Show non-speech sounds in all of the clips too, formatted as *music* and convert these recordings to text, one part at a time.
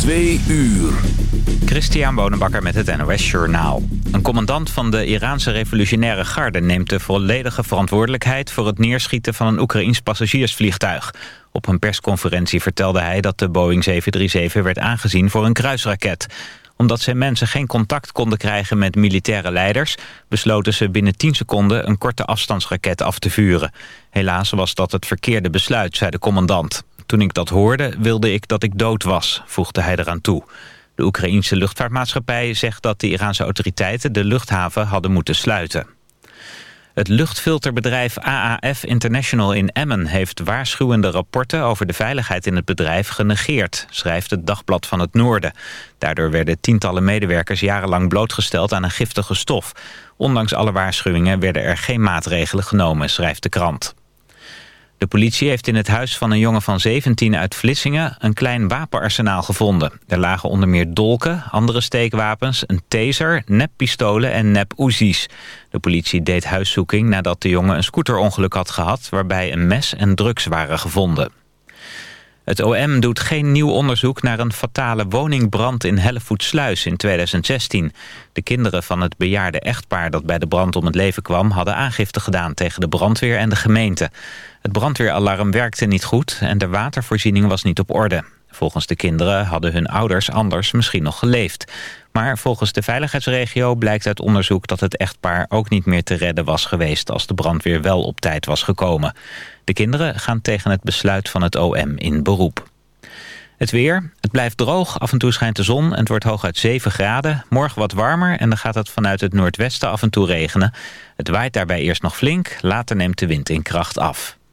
Twee uur. Christian Bonenbakker met het NOS Journaal. Een commandant van de Iraanse revolutionaire garde... neemt de volledige verantwoordelijkheid... voor het neerschieten van een Oekraïns passagiersvliegtuig. Op een persconferentie vertelde hij dat de Boeing 737 werd aangezien voor een kruisraket omdat zijn mensen geen contact konden krijgen met militaire leiders... besloten ze binnen 10 seconden een korte afstandsraket af te vuren. Helaas was dat het verkeerde besluit, zei de commandant. Toen ik dat hoorde, wilde ik dat ik dood was, voegde hij eraan toe. De Oekraïense luchtvaartmaatschappij zegt dat de Iraanse autoriteiten... de luchthaven hadden moeten sluiten. Het luchtfilterbedrijf AAF International in Emmen heeft waarschuwende rapporten over de veiligheid in het bedrijf genegeerd, schrijft het Dagblad van het Noorden. Daardoor werden tientallen medewerkers jarenlang blootgesteld aan een giftige stof. Ondanks alle waarschuwingen werden er geen maatregelen genomen, schrijft de krant. De politie heeft in het huis van een jongen van 17 uit Vlissingen een klein wapenarsenaal gevonden. Er lagen onder meer dolken, andere steekwapens, een taser, neppistolen en nep-oezies. De politie deed huiszoeking nadat de jongen een scooterongeluk had gehad... waarbij een mes en drugs waren gevonden. Het OM doet geen nieuw onderzoek naar een fatale woningbrand in Hellevoetsluis in 2016. De kinderen van het bejaarde echtpaar dat bij de brand om het leven kwam... hadden aangifte gedaan tegen de brandweer en de gemeente. Het brandweeralarm werkte niet goed en de watervoorziening was niet op orde. Volgens de kinderen hadden hun ouders anders misschien nog geleefd. Maar volgens de veiligheidsregio blijkt uit onderzoek dat het echtpaar ook niet meer te redden was geweest als de brandweer wel op tijd was gekomen. De kinderen gaan tegen het besluit van het OM in beroep. Het weer. Het blijft droog, af en toe schijnt de zon en het wordt hooguit 7 graden. Morgen wat warmer en dan gaat het vanuit het noordwesten af en toe regenen. Het waait daarbij eerst nog flink, later neemt de wind in kracht af.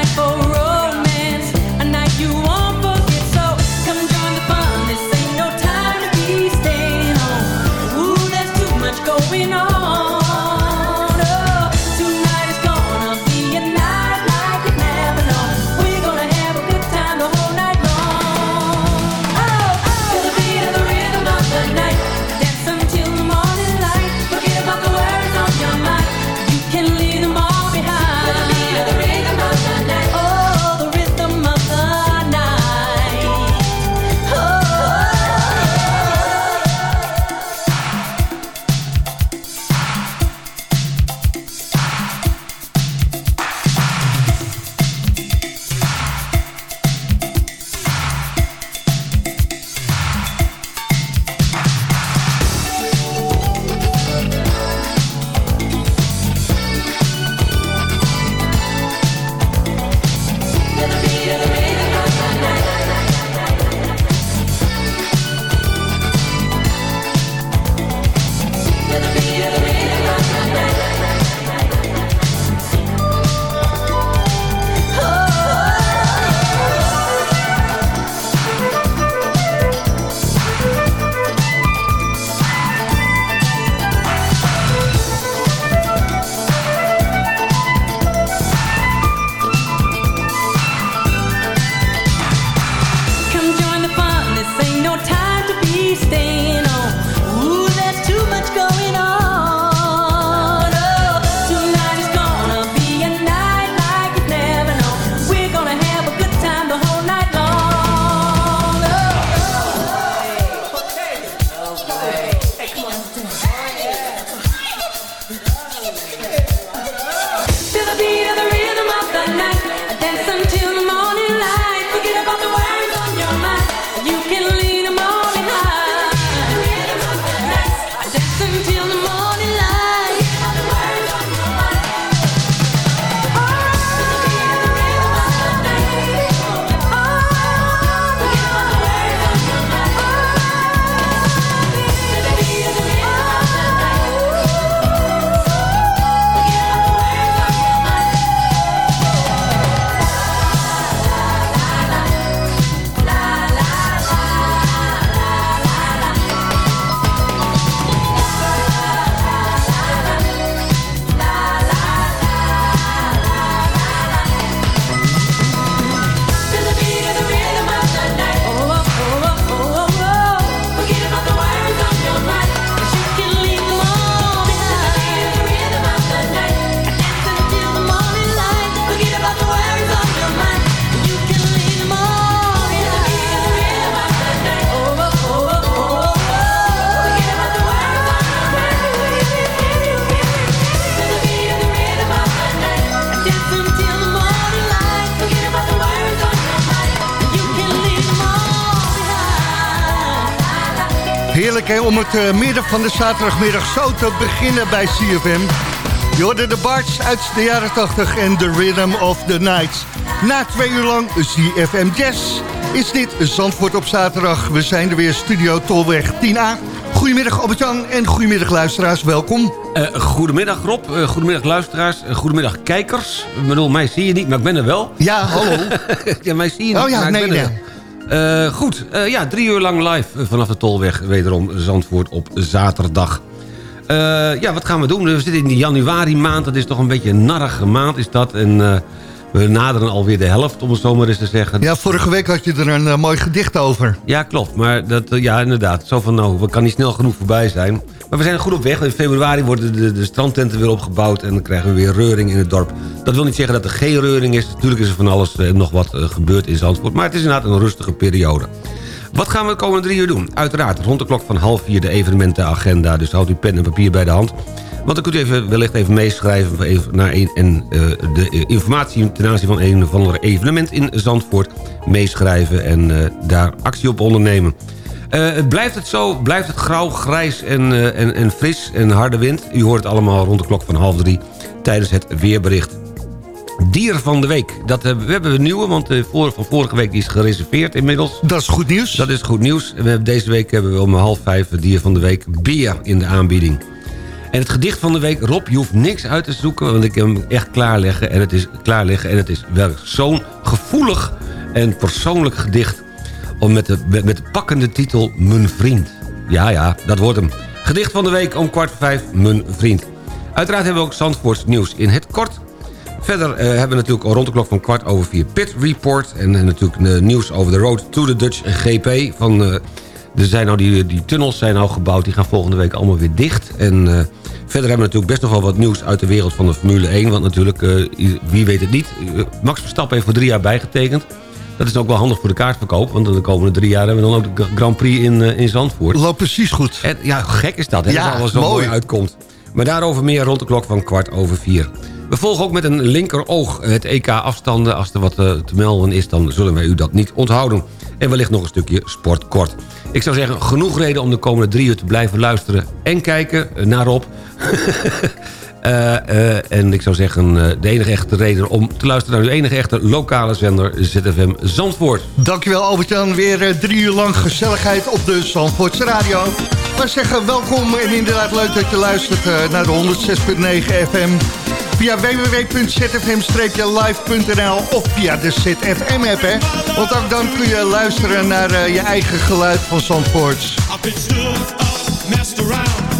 Night for het eh, midden van de zaterdagmiddag zo te beginnen bij CFM. Je hoorde de Barts uit de jaren 80 en The Rhythm of the Night. Na twee uur lang CFM Jazz is dit Zandvoort op zaterdag. We zijn er weer, Studio Tolweg 10A. Goedemiddag Albert-Jan en goedemiddag luisteraars, welkom. Eh, goedemiddag Rob, Eh, goedemiddag luisteraars, goedemiddag kijkers. Ik bedoel, mij zie je niet, maar ik ben er wel. Ja, hallo. *laughs* ja, mij zie je niet, Oh ja, maar ik nee, ben er nee. Eh, goed, Eh, ja, drie uur lang live eh, vanaf de Tolweg, wederom Zandvoort op zaterdag. Eh, ja, wat gaan we doen? We zitten in die januari maand, dat is toch een beetje een narrige maand is dat. En we naderen alweer de helft, om het zo maar eens te zeggen. Ja, vorige week had je er een eh, mooi gedicht over. Ja, klopt. Maar dat, eh, ja, inderdaad. Zo van, nou, we kan niet snel genoeg voorbij zijn. Maar we zijn goed op weg. In februari worden de, de strandtenten weer opgebouwd... en dan krijgen we weer reuring in het dorp. Dat wil niet zeggen dat er geen reuring is. Natuurlijk is er van alles eh, nog wat gebeurd in Zandvoort. Maar het is inderdaad een rustige periode. Wat gaan we de komende drie uur doen? Uiteraard rond de klok van half vier de evenementenagenda. Dus houd uw pen en papier bij de hand. Want dan kunt u even, wellicht even meeschrijven even naar een, en eh, de eh, informatie ten aanzien van een of ander evenement in Zandvoort meeschrijven en eh, daar actie op ondernemen. Blijft het zo, blijft het grauw, grijs en, en, en fris en harde wind. U hoort het allemaal rond de klok van half drie tijdens het weerbericht. Dier van de week. Dat, hebben we hebben een nieuwe, want de voor, van vorige week die is gereserveerd inmiddels. Dat is goed nieuws. Dat is goed nieuws. En we hebben, deze week hebben we om half vijf het dier van de week Beer in de aanbieding. En het gedicht van de week, Rob, je hoeft niks uit te zoeken... want ik heb hem echt klaarleggen en het is, klaarleggen, en het is wel zo'n gevoelig en persoonlijk gedicht... Om met, de, met de pakkende titel Mijn Vriend. Ja, ja, dat wordt hem. Gedicht van de week om kwart voor vijf, Mijn Vriend. Uiteraard hebben we ook Zandvoorts nieuws in het kort... Verder eh, hebben we natuurlijk rond de klok van kwart over vier Pit Report. En eh, natuurlijk eh, nieuws over de Road to the Dutch GP. Van, er zijn nou die, die tunnels zijn nou gebouwd. Die gaan volgende week allemaal weer dicht. En eh, verder hebben we natuurlijk best nog wel wat nieuws uit de wereld van de Formule 1. Want natuurlijk, eh, wie weet het niet. eh, Max Verstappen heeft voor drie jaar bijgetekend. Dat is ook wel handig voor de kaartverkoop. Want de komende drie jaar hebben we dan ook de Grand Prix in, eh, in Zandvoort. Loopt precies goed. En, ja, gek is dat, hè? Ja, dat alles zo mooi. mooi uitkomt. Maar daarover meer rond de klok van kwart over vier. We volgen ook met een linkeroog het EK-afstanden. Als er wat eh, te melden is, dan zullen wij u dat niet onthouden. En wellicht nog een stukje sportkort. Ik zou zeggen, genoeg reden om de komende drie uur te blijven luisteren... en kijken eh, naar Rob. *laughs* Eh, en ik zou zeggen, de enige echte reden om te luisteren... naar uw enige echte lokale zender ZFM Zandvoort. Dankjewel Albert-Jan. Weer drie uur lang gezelligheid op de Zandvoortse Radio. We zeggen welkom en inderdaad leuk dat je luistert naar de 106.9 FM. Via www.zfm-live.nl of via de ZFM-app. Want ook dan kun je luisteren naar eh, je eigen geluid van Zandvoort. I've been stood up, messed around,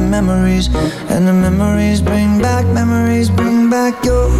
The memories. And the memories bring back, memories bring back your.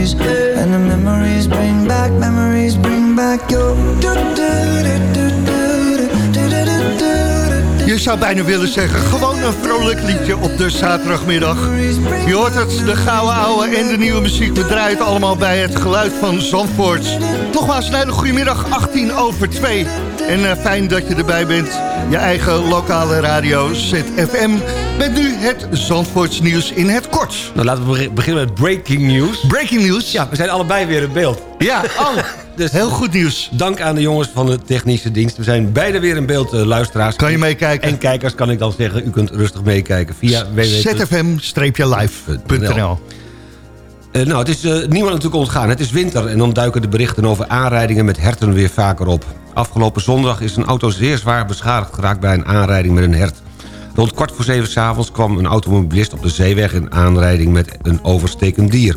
And the memories bring back, memories bring back Je zou bijna willen zeggen, gewoon een vrolijk liedje op de zaterdagmiddag. Je hoort het, de gouden oude en de nieuwe muziek bedraait allemaal bij het geluid van Zandvoort. Nogmaals, een hele goedemiddag, 18 over 2. En eh, fijn dat je erbij bent. Je eigen lokale radio ZFM. Met nu het Zandvoorts nieuws in het kort. Nou, laten we beg- beginnen met breaking news. Breaking news. Ja, we zijn allebei weer in beeld. Ja, oh, *laughs* Dus heel goed nieuws. dank aan de jongens van de technische dienst. We zijn beide weer in beeld, eh, luisteraars. Kan je meekijken? En kijkers kan ik dan zeggen. U kunt rustig meekijken via zfm-live.nl Eh, nou, het is uh, niemand natuurlijk ontgaan. Het is winter en dan duiken de berichten over aanrijdingen met herten weer vaker op. Afgelopen zondag is een auto zeer zwaar beschadigd geraakt bij een aanrijding met een hert. Rond kwart voor zeven s'avonds kwam een automobilist op de zeeweg in aanrijding met een overstekend dier.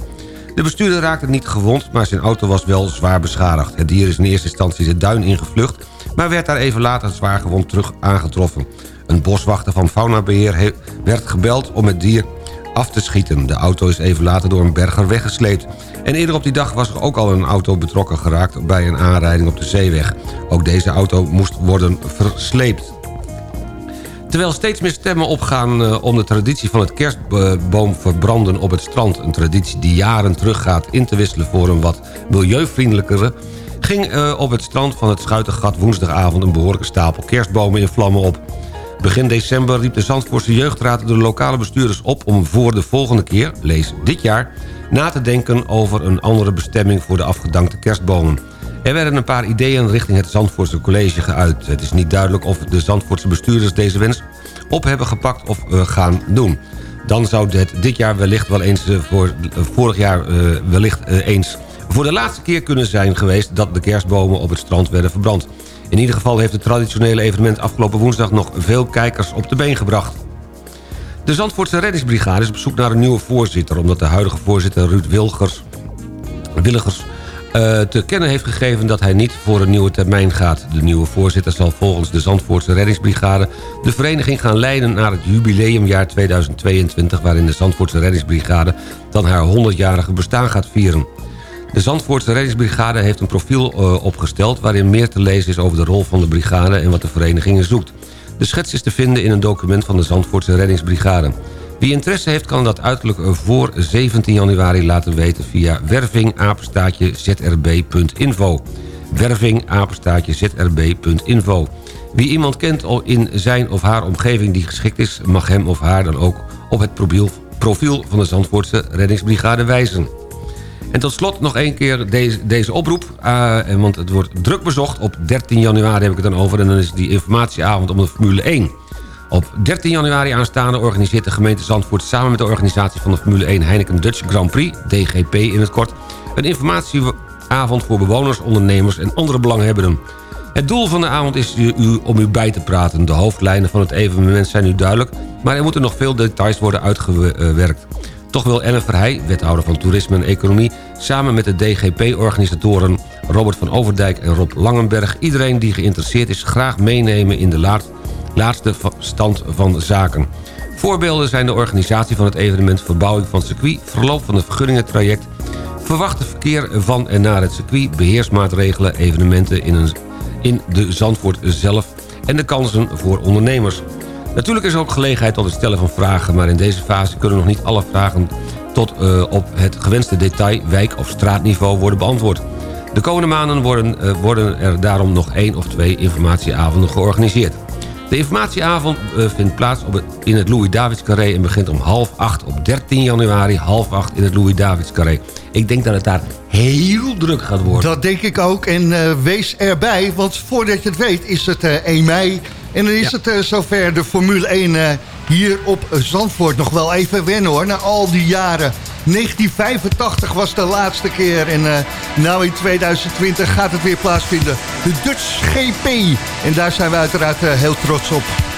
De bestuurder raakte niet gewond, maar zijn auto was wel zwaar beschadigd. Het dier is in eerste instantie de duin ingevlucht, maar werd daar even later zwaar gewond terug aangetroffen. Een boswachter van Faunabeheer he- werd gebeld om het dier af te schieten. De auto is even later door een berger weggesleept. En eerder op die dag was er ook al een auto betrokken geraakt... bij een aanrijding op de zeeweg. Ook deze auto moest worden versleept. Terwijl steeds meer stemmen opgaan eh, om de traditie van het kerstboom verbranden op het strand... een traditie die jaren teruggaat in te wisselen voor een wat milieuvriendelijkere... ging eh, op het strand van het Schuitengat woensdagavond... een behoorlijke stapel kerstbomen in vlammen op. Begin december riep de Zandvoortse Jeugdraad de lokale bestuurders op... om voor de volgende keer, lees dit jaar... na te denken over een andere bestemming voor de afgedankte kerstbomen. Er werden een paar ideeën richting het Zandvoortse College geuit. Het is niet duidelijk of de Zandvoortse bestuurders deze wens op hebben gepakt of eh, gaan doen. Dan zou het dit jaar wellicht wel eens eh, voor eh, vorig jaar wellicht eens voor de laatste keer kunnen zijn geweest... dat de kerstbomen op het strand werden verbrand. In ieder geval heeft het traditionele evenement afgelopen woensdag... nog veel kijkers op de been gebracht. De Zandvoortse reddingsbrigade is op zoek naar een nieuwe voorzitter... omdat de huidige voorzitter Ruud Wilgers, Willigers eh, te kennen heeft gegeven dat hij niet voor een nieuwe termijn gaat. De nieuwe voorzitter zal volgens de Zandvoortse reddingsbrigade... de vereniging gaan leiden naar het jubileumjaar 2022... waarin de Zandvoortse reddingsbrigade dan haar 100-jarige bestaan gaat vieren. De Zandvoortse reddingsbrigade heeft een profiel eh, opgesteld... waarin meer te lezen is over de rol van de brigade en wat de vereniging zoekt. De schets is te vinden in een document van de Zandvoortse reddingsbrigade. Wie interesse heeft kan dat uiterlijk eh, voor 17 januari laten weten... via wervingapenstaatje.zrb.info wervingapenstaatje.zrb.info Wie iemand kent in zijn of haar omgeving die geschikt is... mag hem of haar dan ook op het profiel van de Zandvoortse reddingsbrigade wijzen. En tot slot nog één keer deze, deze oproep. eh, want het wordt druk bezocht. Op 13 januari heb ik het dan over. En dan is die informatieavond om de Formule 1. Op 13 januari aanstaande organiseert de gemeente Zandvoort... samen met de organisatie van de Formule 1 Heineken Dutch Grand Prix... DGP in het kort... een informatieavond voor bewoners, ondernemers en andere belanghebbenden. Het doel van de avond is u- om u bij te praten. De hoofdlijnen van het evenement zijn nu duidelijk... maar er moeten nog veel details worden uitgewerkt. Toch wil Ellen Verheij, wethouder van Toerisme en Economie... samen met de DGP-organisatoren Robert van Overdijk en Rob Langenberg... iedereen die geïnteresseerd is graag meenemen in de laat- laatste stand van zaken. Voorbeelden zijn de organisatie van het evenement... verbouwing van circuit, verloop van het vergunningentraject... verwachte verkeer van en naar het circuit... beheersmaatregelen, evenementen in, in de Zandvoort zelf... en de kansen voor ondernemers. Natuurlijk is er ook gelegenheid tot het stellen van vragen... maar in deze fase kunnen nog niet alle vragen tot eh, op het gewenste detail... wijk- of straatniveau worden beantwoord. De komende maanden worden, eh, worden er daarom nog één of twee informatieavonden georganiseerd. De informatieavond eh, vindt plaats op het, in het Louis-Davids Carré... en begint om half acht op 13 januari, half acht in het Louis-Davids Carré. Ik denk dat het daar heel druk gaat worden. Dat denk ik ook. En eh, wees erbij, want voordat je het weet is het eh 1 mei. En dan is het zover de Formule 1 eh, hier op Zandvoort. Nog wel even wennen hoor, na al die jaren. 1985 was de laatste keer. En eh nou in 2020 gaat het weer plaatsvinden. De Dutch GP. En daar zijn we uiteraard eh, heel trots op.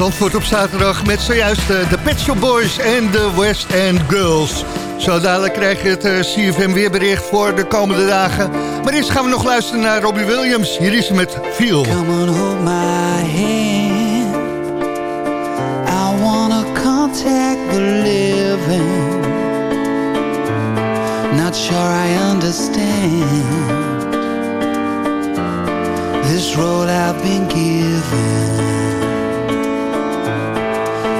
Zandvoort op zaterdag met zojuist eh, de Pet Shop Boys en de West End Girls. Zo dadelijk krijg je het eh, CFM weerbericht voor de komende dagen. Maar eerst gaan we nog luisteren naar Robbie Williams. Hier is hij met Feel. Come on, hold my hand. I wanna contact the living. Not sure I understand this road I've been given.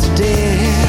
Today.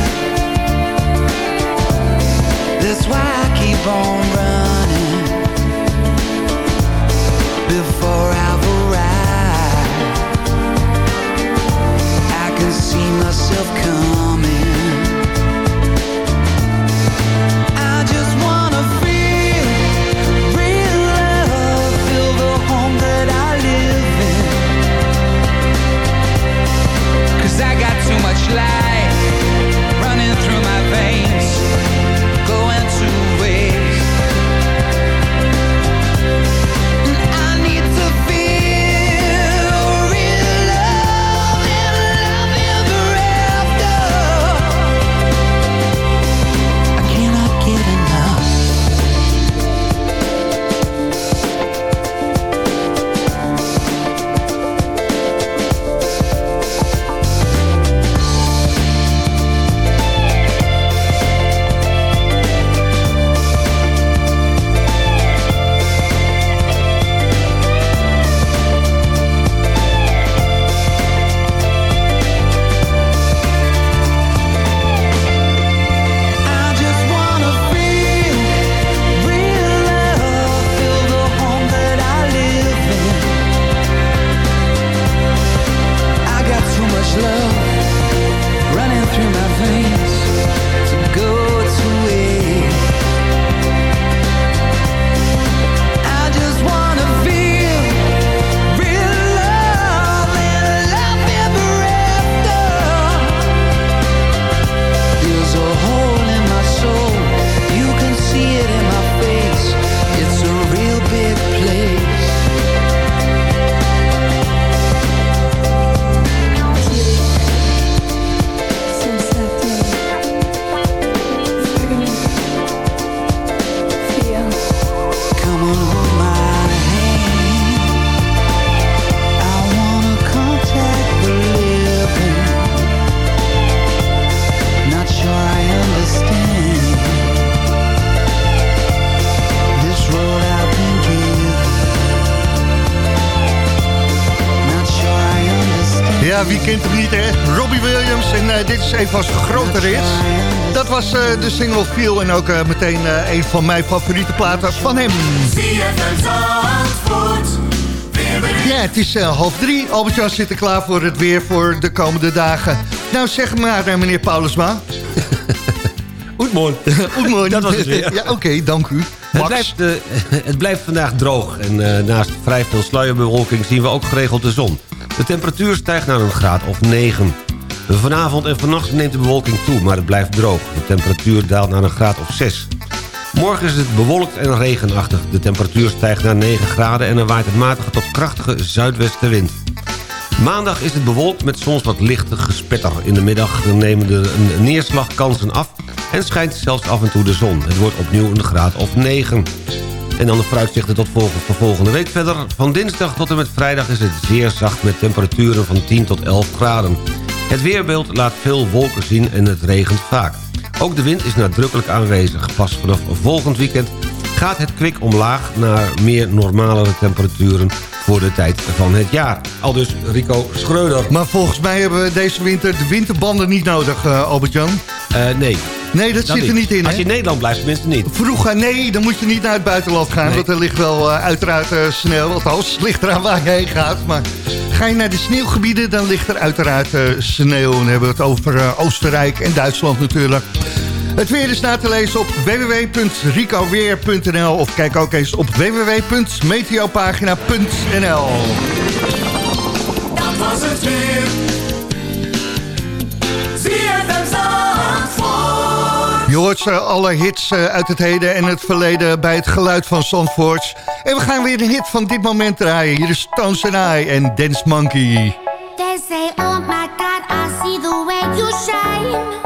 Wie kent hem niet, hè? Robbie Williams. En eh, dit is een van zijn grote hits. Dat was eh, de single Feel en ook eh, meteen een van mijn favoriete platen van hem. Ja, het is half drie. Albert-Jan zit er klaar voor het weer voor de komende dagen. Nou, zeg maar, meneer Paulusma. *laughs* Goedemorgen. Goedemorgen. Dat was het weer. *laughs* Ja, oké, dank u. Het Max. blijft, het blijft vandaag droog en naast vrij veel sluierbewolking zien we ook geregeld de zon. De temperatuur stijgt naar een graad of 9. Vanavond en vannacht neemt de bewolking toe, maar het blijft droog. De temperatuur daalt naar een graad of 6. Morgen is het bewolkt en regenachtig. De temperatuur stijgt naar 9 graden en er waait een matige tot krachtige zuidwestenwind. Maandag is het bewolkt met soms wat lichte gespetter. In de middag nemen de neerslagkansen af en schijnt zelfs af en toe de zon. Het wordt opnieuw een graad of 9. En dan de vooruitzichten tot volgende, voor volgende week verder. Van dinsdag tot en met vrijdag is het zeer zacht met temperaturen van 10 tot 11 graden. Het weerbeeld laat veel wolken zien en het regent vaak. Ook de wind is nadrukkelijk aanwezig. Pas vanaf volgend weekend gaat het kwik omlaag naar meer normalere temperaturen voor de tijd van het jaar. Al dus Rico Schreuder. Maar volgens mij hebben we deze winter de winterbanden niet nodig, eh, Albert-Jan. nee. Nee, dat, zit er niet in, Als je in Nederland blijft, tenminste niet. Vroeger, nee, dan moet je niet naar het buitenland gaan. Nee. Want er ligt wel eh, uiteraard eh, sneeuw. Althans, het ligt eraan waar je heen gaat. Maar ga je naar de sneeuwgebieden, dan ligt er uiteraard eh, sneeuw. En dan hebben we het over eh, Oostenrijk en Duitsland natuurlijk. Het weer is na te lezen op www.ricoweer.nl of kijk ook eens op www.meteopagina.nl Dat was het weer. Je hoort ze alle hits eh, uit het heden en het verleden bij het geluid van Zandvoort. En we gaan weer een hit van dit moment draaien. Hier is Stones and I en Dance Monkey. They say, oh my God, I see the way you shine.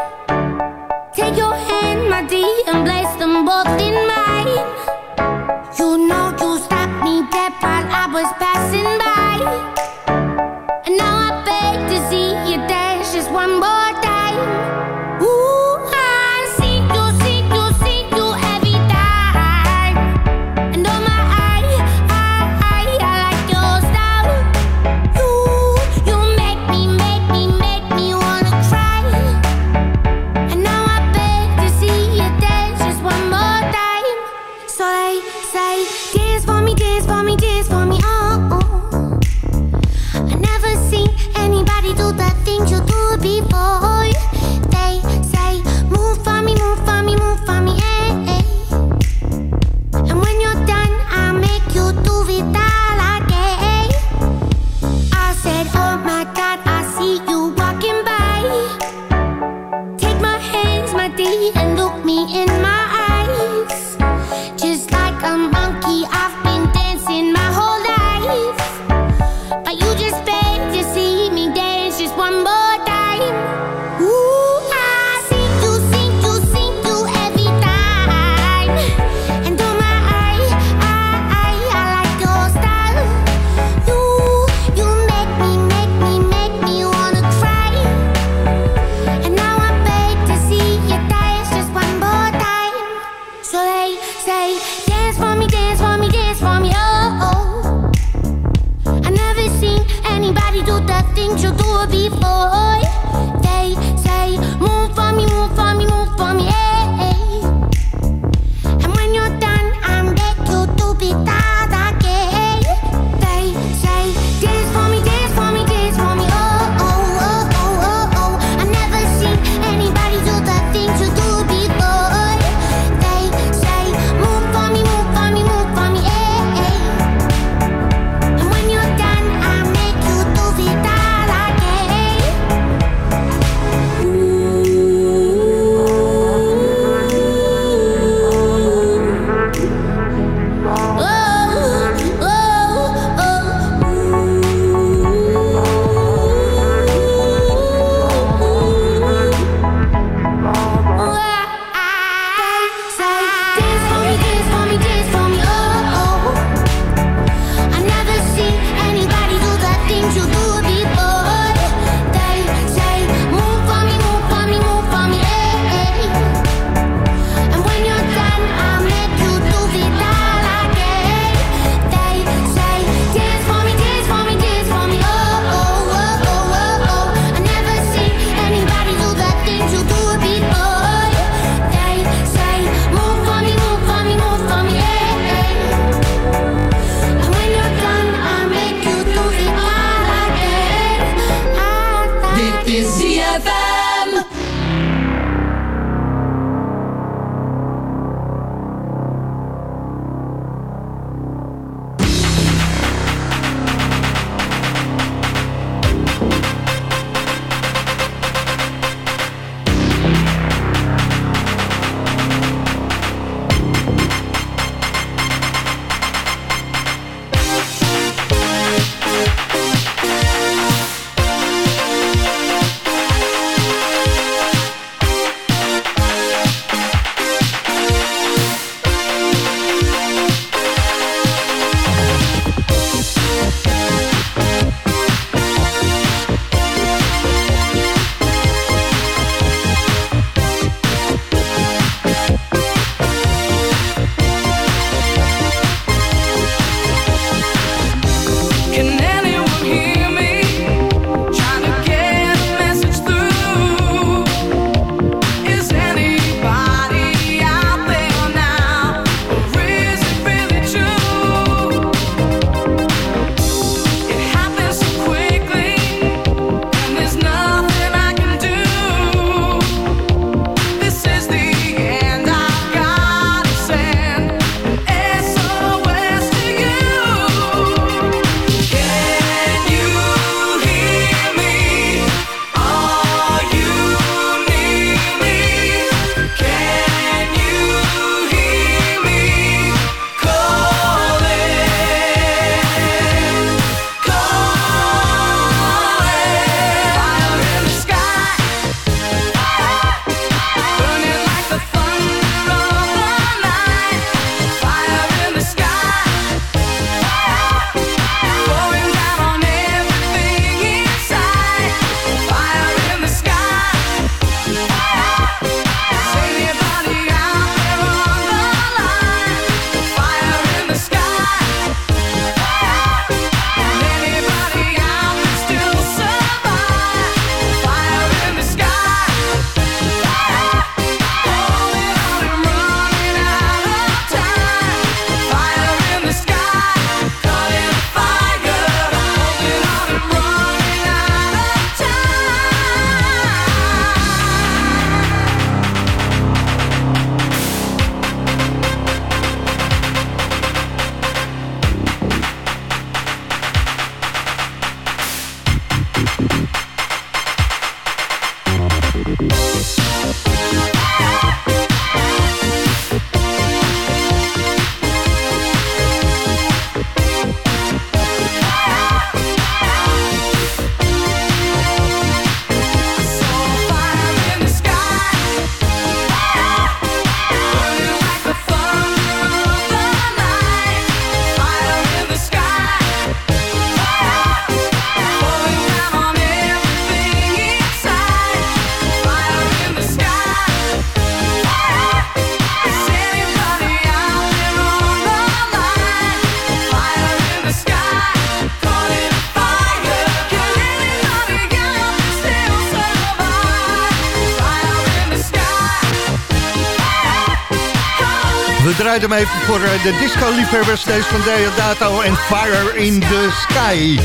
Draaide hem even voor eh, de disco-liefhebbers. Deze van Deodato en Fire in the Sky.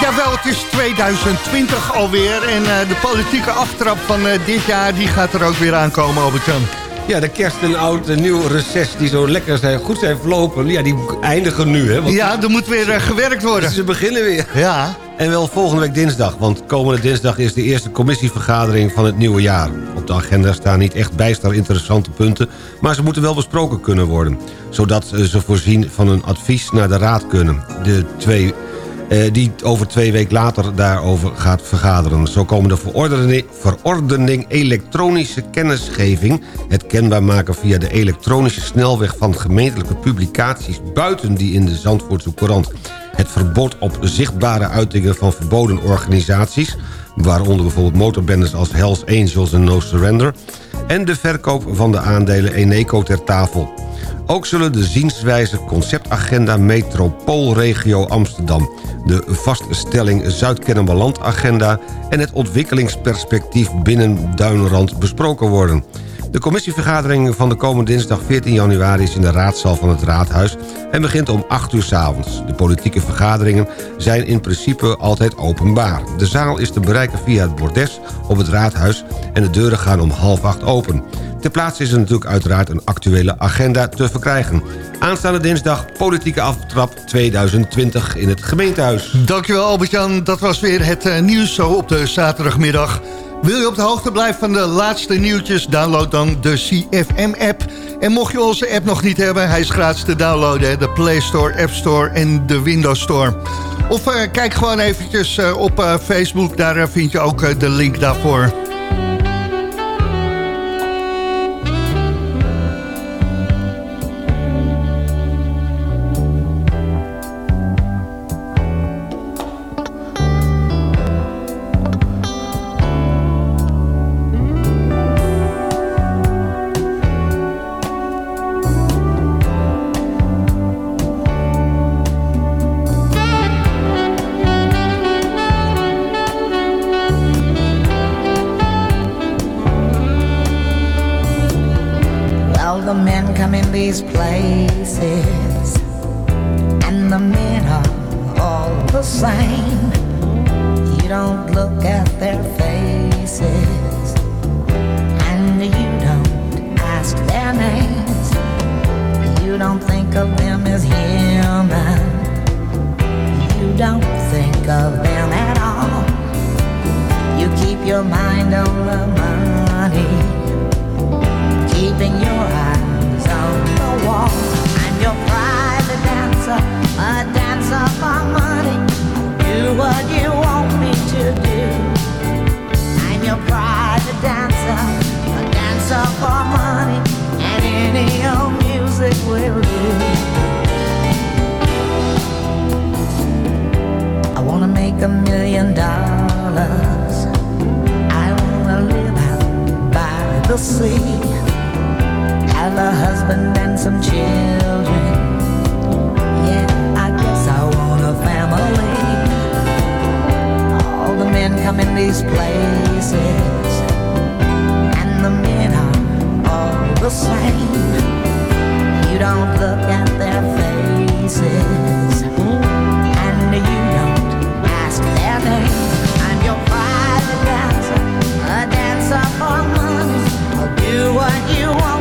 Jawel, het is 2020 alweer. En eh, de politieke aftrap van eh, dit jaar die gaat er ook weer aankomen, Albert-Jan. Ja, de kerst en oud en nieuw reces die zo lekker zijn, goed zijn verlopen... ja, die eindigen nu, hè? Want Ja, er moet weer gewerkt worden. Ze beginnen weer. Ja. En wel volgende week dinsdag, want komende dinsdag is de eerste commissievergadering van het nieuwe jaar. Op de agenda staan niet echt bijster interessante punten, maar ze moeten wel besproken kunnen worden. Zodat ze voorzien van een advies naar de raad kunnen. De twee die over twee weken later daarover gaat vergaderen. Zo komen de verordening, verordening elektronische kennisgeving... het kenbaar maken via de elektronische snelweg van gemeentelijke publicaties... buiten die in de Zandvoortse Courant. Het verbod op zichtbare uitingen van verboden organisaties... waaronder bijvoorbeeld motorbendes als Hells Angels en No Surrender... en de verkoop van de aandelen Eneco ter tafel. Ook zullen de zienswijze conceptagenda Metropoolregio Amsterdam... de vaststelling Zuid-Kennemerland agenda... en het ontwikkelingsperspectief binnen Duinrand besproken worden. De commissievergadering van de komende dinsdag 14 januari... is in de raadzaal van het raadhuis en begint om 8 uur s avonds. De politieke vergaderingen zijn in principe altijd openbaar. De zaal is te bereiken via het bordes op het raadhuis... en de deuren gaan om half acht open. Ter plaatse is er natuurlijk uiteraard een actuele agenda te verkrijgen. Aanstaande dinsdag politieke aftrap 2020 in het gemeentehuis. Dankjewel Albert-Jan, dat was weer het eh, nieuws zo op de zaterdagmiddag. Wil je op de hoogte blijven van de laatste nieuwtjes? Download dan de CFM-app. En mocht je onze app nog niet hebben, hij is gratis te downloaden. De Play Store, App Store en de Windows Store. Of eh, kijk gewoon eventjes eh, op eh, Facebook, daar vind je ook de link daarvoor. You don't look at their faces, and you don't ask their name. I'm your private dancer, a dancer for money. I'll do what you want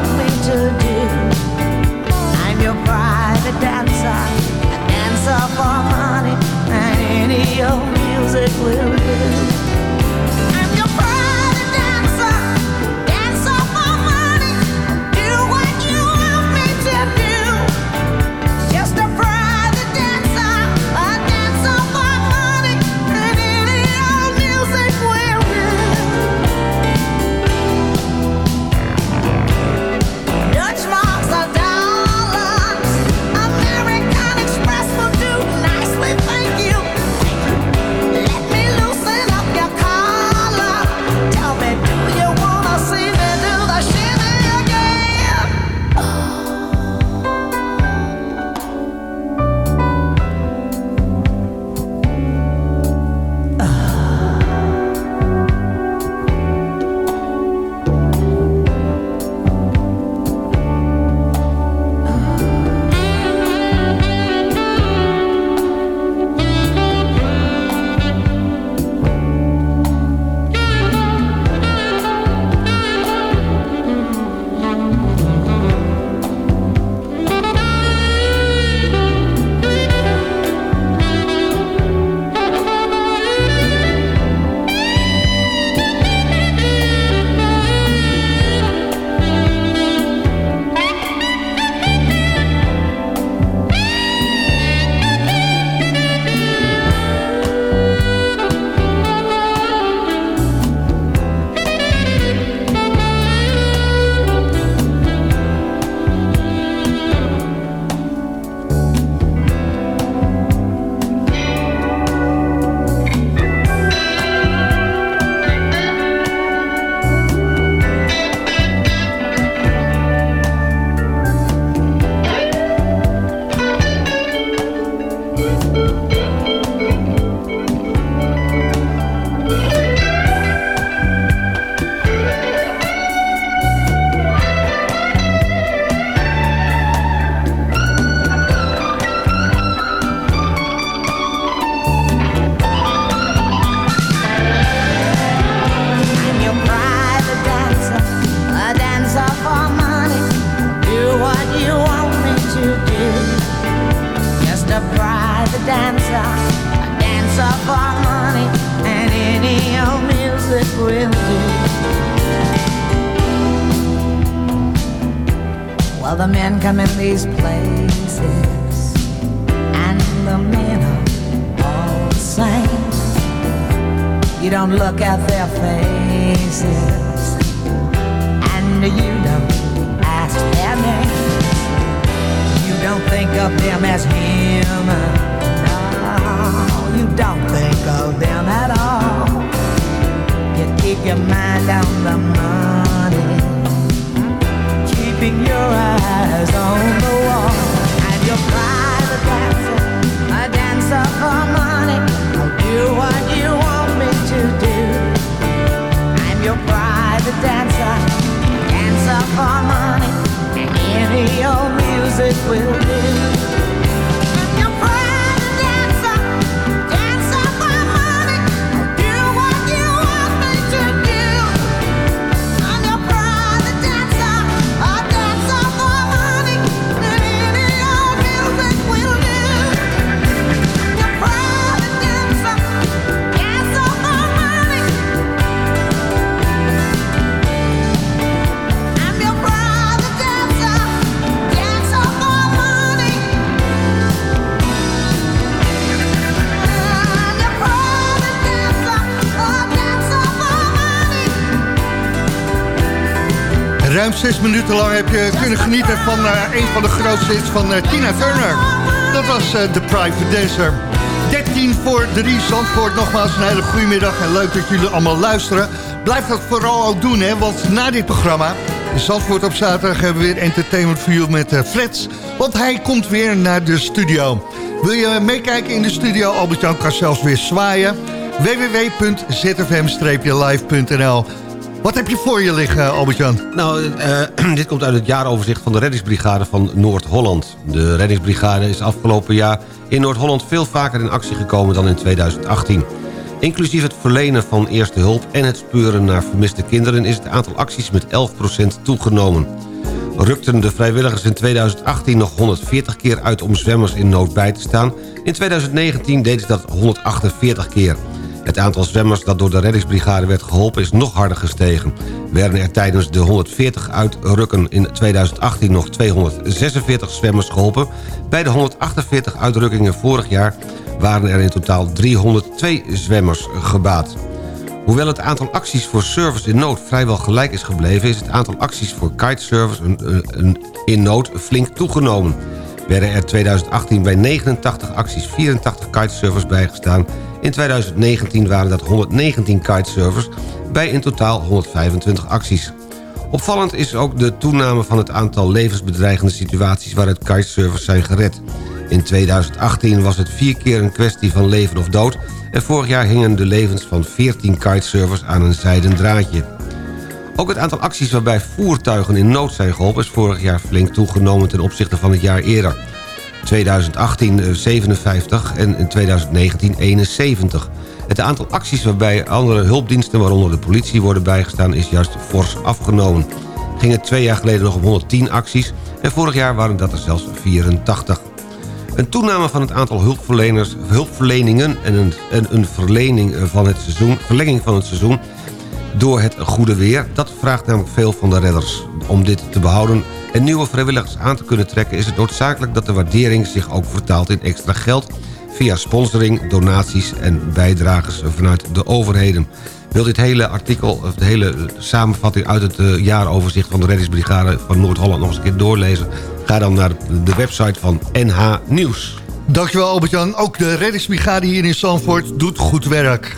We'll live. Ruim zes minuten lang heb je kunnen genieten van eh, een van de grootste hits van eh, Tina Turner. Dat was eh, The Private Dancer. 13 voor 3 Zandvoort. Nogmaals een hele goede middag en leuk dat jullie allemaal luisteren. Blijf dat vooral ook doen, hè, want na dit programma... Zandvoort op zaterdag hebben we weer Entertainment for You met Freds. Want hij komt weer naar de studio. Wil je meekijken in de studio? Albert-Jan kan zelfs weer zwaaien. www.zfm-live.nl Wat heb je voor je liggen, Albert-Jan? Nou, eh, *clears throat* dit komt uit het jaaroverzicht van de reddingsbrigade van Noord-Holland. De reddingsbrigade is afgelopen jaar in Noord-Holland veel vaker in actie gekomen dan in 2018. Inclusief het verlenen van eerste hulp en het speuren naar vermiste kinderen... is het aantal acties met 11% toegenomen. Rukten de vrijwilligers in 2018 nog 140 keer uit om zwemmers in nood bij te staan. In 2019 deden ze dat 148 keer. Het aantal zwemmers dat door de reddingsbrigade werd geholpen is nog harder gestegen. Werden er tijdens de 140 uitrukken in 2018 nog 246 zwemmers geholpen. Bij de 148 uitrukkingen vorig jaar waren er in totaal 302 zwemmers gebaat. Hoewel het aantal acties voor service in nood vrijwel gelijk is gebleven... is het aantal acties voor kiteservice in nood flink toegenomen. Werden er 2018 bij 89 acties 84 kitesurfers bijgestaan... in 2019 waren dat 119 kitesurfers bij in totaal 125 acties. Opvallend is ook de toename van het aantal levensbedreigende situaties... waaruit kitesurfers zijn gered. In 2018 was het vier keer een kwestie van leven of dood... en vorig jaar hingen de levens van 14 kitesurfers aan een zijden draadje. Ook het aantal acties waarbij voertuigen in nood zijn geholpen... is vorig jaar flink toegenomen ten opzichte van het jaar eerder. 2018 eh, 57 en in 2019 71. Het aantal acties waarbij andere hulpdiensten... waaronder de politie worden bijgestaan... is juist fors afgenomen. Ging het twee jaar geleden nog om 110 acties... en vorig jaar waren dat er zelfs 84. Een toename van het aantal hulpverleners, hulpverleningen... en een, en een verlening van het seizoen, verlenging van het seizoen door het goede weer. Dat vraagt namelijk veel van de redders. Om dit te behouden en nieuwe vrijwilligers aan te kunnen trekken... is het noodzakelijk dat de waardering zich ook vertaalt in extra geld... via sponsoring, donaties en bijdragers vanuit de overheden. Wilt dit hele artikel, of de hele samenvatting uit het eh, jaaroverzicht... van de reddingsbrigade van Noord-Holland nog eens een keer doorlezen... ga dan naar de website van NH Nieuws. Dankjewel Albert-Jan. Ook de reddingsbrigade hier in Zandvoort doet goed werk.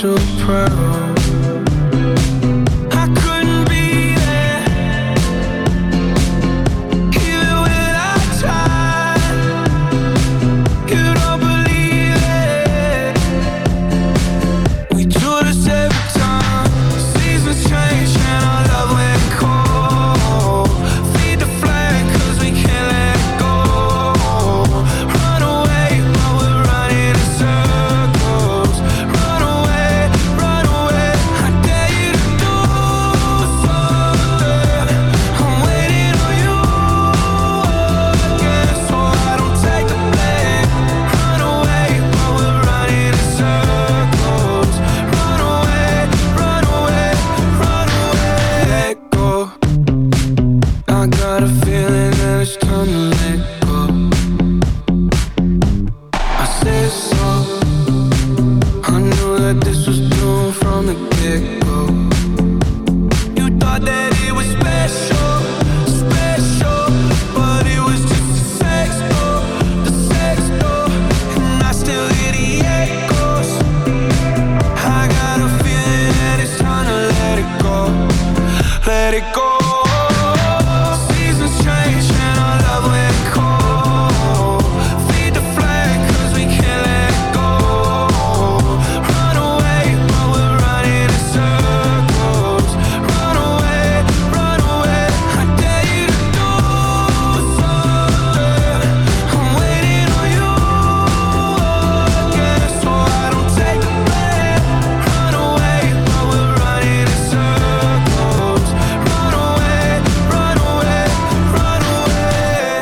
so proud.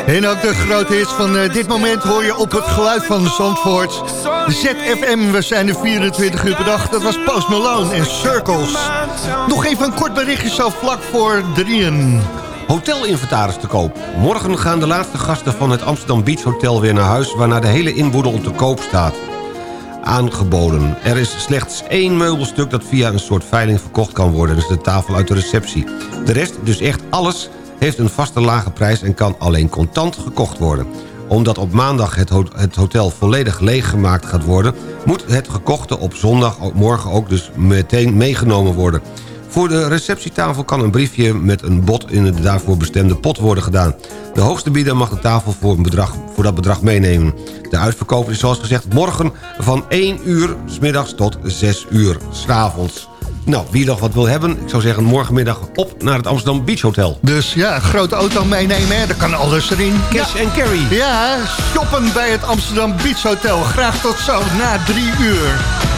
En ook de grote hits van eh, dit moment hoor je op het geluid van Zandvoort. ZFM, we zijn er 24 uur per dag. Dat was Post Malone en Circles. Nog even een kort berichtje zo vlak voor drieën. Hotelinventaris te koop. Morgen gaan de laatste gasten van het Amsterdam Beach Hotel weer naar huis... waarna de hele inboedel de koop staat. Aangeboden. Er is slechts één meubelstuk dat via een soort veiling verkocht kan worden. Is de tafel uit de receptie. De rest, dus echt alles, heeft een vaste lage prijs... en kan alleen contant gekocht worden. Omdat op maandag het, het hotel volledig leeggemaakt gaat worden... moet het gekochte op zondag ook- dus meteen meegenomen worden. Voor de receptietafel kan een briefje met een bod in de daarvoor bestemde pot worden gedaan. De hoogste bieder mag de tafel voor, een bedrag, voor dat bedrag meenemen. De uitverkoop is zoals gezegd morgen van 1 uur s middags tot 6 uur s avonds. Nou, wie nog wat wil hebben, ik zou zeggen morgenmiddag op naar het Amsterdam Beach Hotel. Dus ja, grote auto meenemen, hè, daar kan alles erin. Cash ja. en carry. Ja, shoppen bij het Amsterdam Beach Hotel. Graag tot zo, na drie uur.